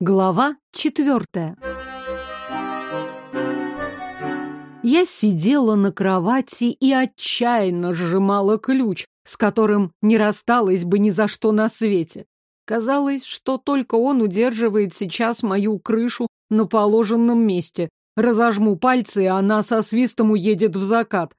Глава четвертая. Я сидела на кровати и отчаянно сжимала ключ, с которым не рассталась бы ни за что на свете. Казалось, что только он удерживает сейчас мою крышу на положенном месте. Разожму пальцы, и она со свистом уедет в закат.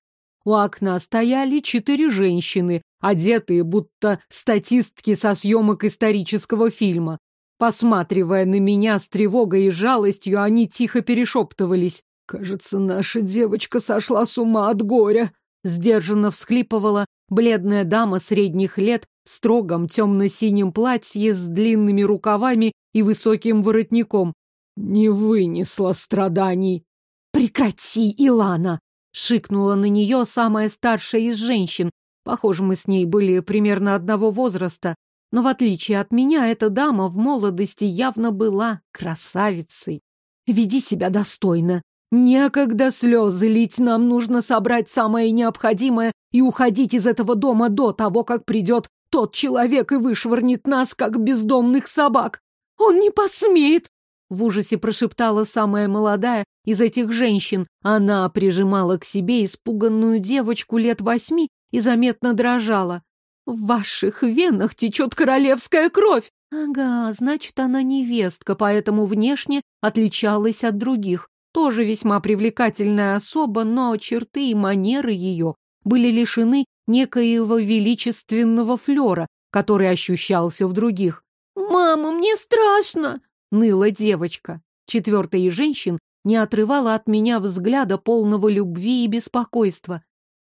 У окна стояли четыре женщины, одетые будто статистки со съемок исторического фильма. Посматривая на меня с тревогой и жалостью, они тихо перешептывались. «Кажется, наша девочка сошла с ума от горя», — сдержанно всхлипывала бледная дама средних лет в строгом темно-синем платье с длинными рукавами и высоким воротником. «Не вынесла страданий». «Прекрати, Илана!» — шикнула на нее самая старшая из женщин. Похоже, мы с ней были примерно одного возраста. Но в отличие от меня, эта дама в молодости явно была красавицей. Веди себя достойно. Некогда слезы лить, нам нужно собрать самое необходимое и уходить из этого дома до того, как придет тот человек и вышвырнет нас, как бездомных собак. Он не посмеет! В ужасе прошептала самая молодая из этих женщин. Она прижимала к себе испуганную девочку лет восьми и заметно дрожала. В ваших венах течет королевская кровь. Ага, значит, она невестка, поэтому внешне отличалась от других. Тоже весьма привлекательная особа, но черты и манеры ее были лишены некоего величественного флера, который ощущался в других. «Мама, мне страшно!» — ныла девочка. Четвертая из женщин не отрывала от меня взгляда полного любви и беспокойства.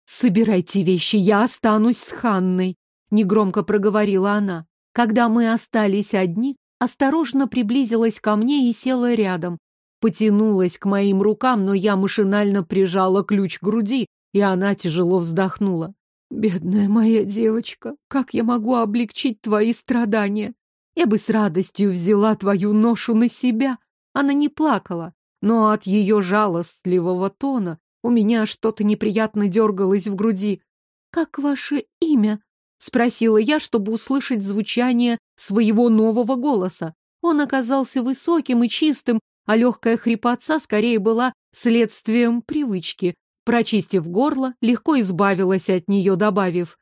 «Собирайте вещи, я останусь с Ханной», негромко проговорила она. Когда мы остались одни, осторожно приблизилась ко мне и села рядом. Потянулась к моим рукам, но я машинально прижала ключ к груди, и она тяжело вздохнула. «Бедная моя девочка, как я могу облегчить твои страдания? Я бы с радостью взяла твою ношу на себя». Она не плакала, но от ее жалостливого тона у меня что-то неприятно дергалось в груди. «Как ваше имя?» — спросила я, чтобы услышать звучание своего нового голоса. Он оказался высоким и чистым, а легкая хрипотца скорее была следствием привычки. Прочистив горло, легко избавилась от нее, добавив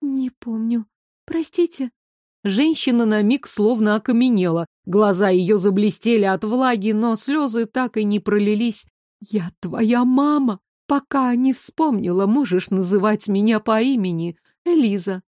«Не помню. Простите». Женщина на миг словно окаменела. Глаза ее заблестели от влаги, но слезы так и не пролились. «Я твоя мама. Пока не вспомнила, можешь называть меня по имени. Элиза.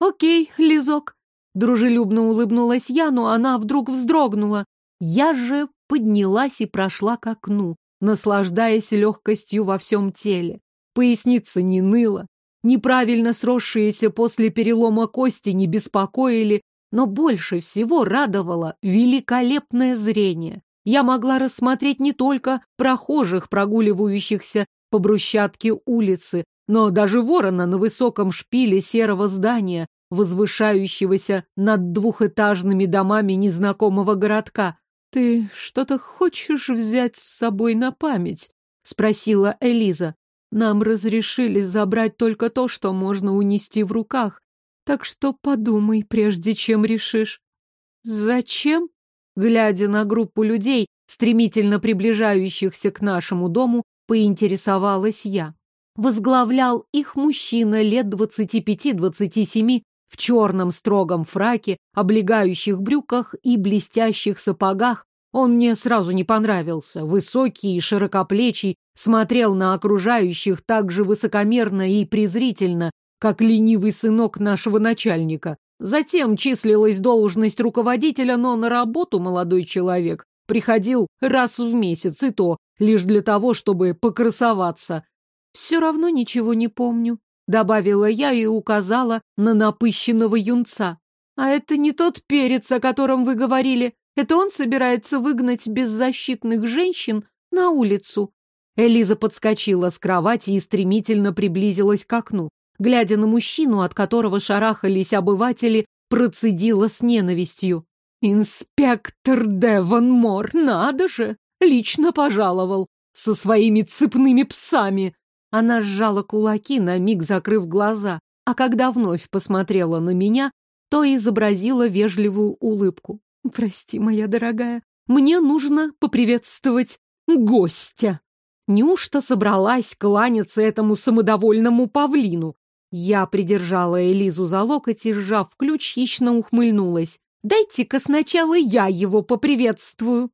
«Окей, Лизок», — дружелюбно улыбнулась я, но она вдруг вздрогнула. Я же поднялась и прошла к окну, наслаждаясь легкостью во всем теле. Поясница не ныла, неправильно сросшиеся после перелома кости не беспокоили, но больше всего радовало великолепное зрение. Я могла рассмотреть не только прохожих, прогуливающихся по брусчатке улицы, но даже ворона на высоком шпиле серого здания, возвышающегося над двухэтажными домами незнакомого городка. «Ты что-то хочешь взять с собой на память?» — спросила Элиза. «Нам разрешили забрать только то, что можно унести в руках, так что подумай, прежде чем решишь». «Зачем?» Глядя на группу людей, стремительно приближающихся к нашему дому, поинтересовалась я возглавлял их мужчина лет 25-27 в черном строгом фраке, облегающих брюках и блестящих сапогах. Он мне сразу не понравился. Высокий и широкоплечий, смотрел на окружающих так же высокомерно и презрительно, как ленивый сынок нашего начальника. Затем числилась должность руководителя, но на работу молодой человек приходил раз в месяц, и то лишь для того, чтобы покрасоваться. «Все равно ничего не помню», — добавила я и указала на напыщенного юнца. «А это не тот перец, о котором вы говорили. Это он собирается выгнать беззащитных женщин на улицу». Элиза подскочила с кровати и стремительно приблизилась к окну. Глядя на мужчину, от которого шарахались обыватели, процедила с ненавистью. «Инспектор Девон Мор, надо же! Лично пожаловал! Со своими цепными псами!» Она сжала кулаки, на миг закрыв глаза, а когда вновь посмотрела на меня, то изобразила вежливую улыбку. Прости, моя дорогая, мне нужно поприветствовать гостя. Неужто собралась кланяться этому самодовольному павлину? Я придержала Элизу за локоть и, сжав ключ, хищно ухмыльнулась. «Дайте-ка сначала я его поприветствую!»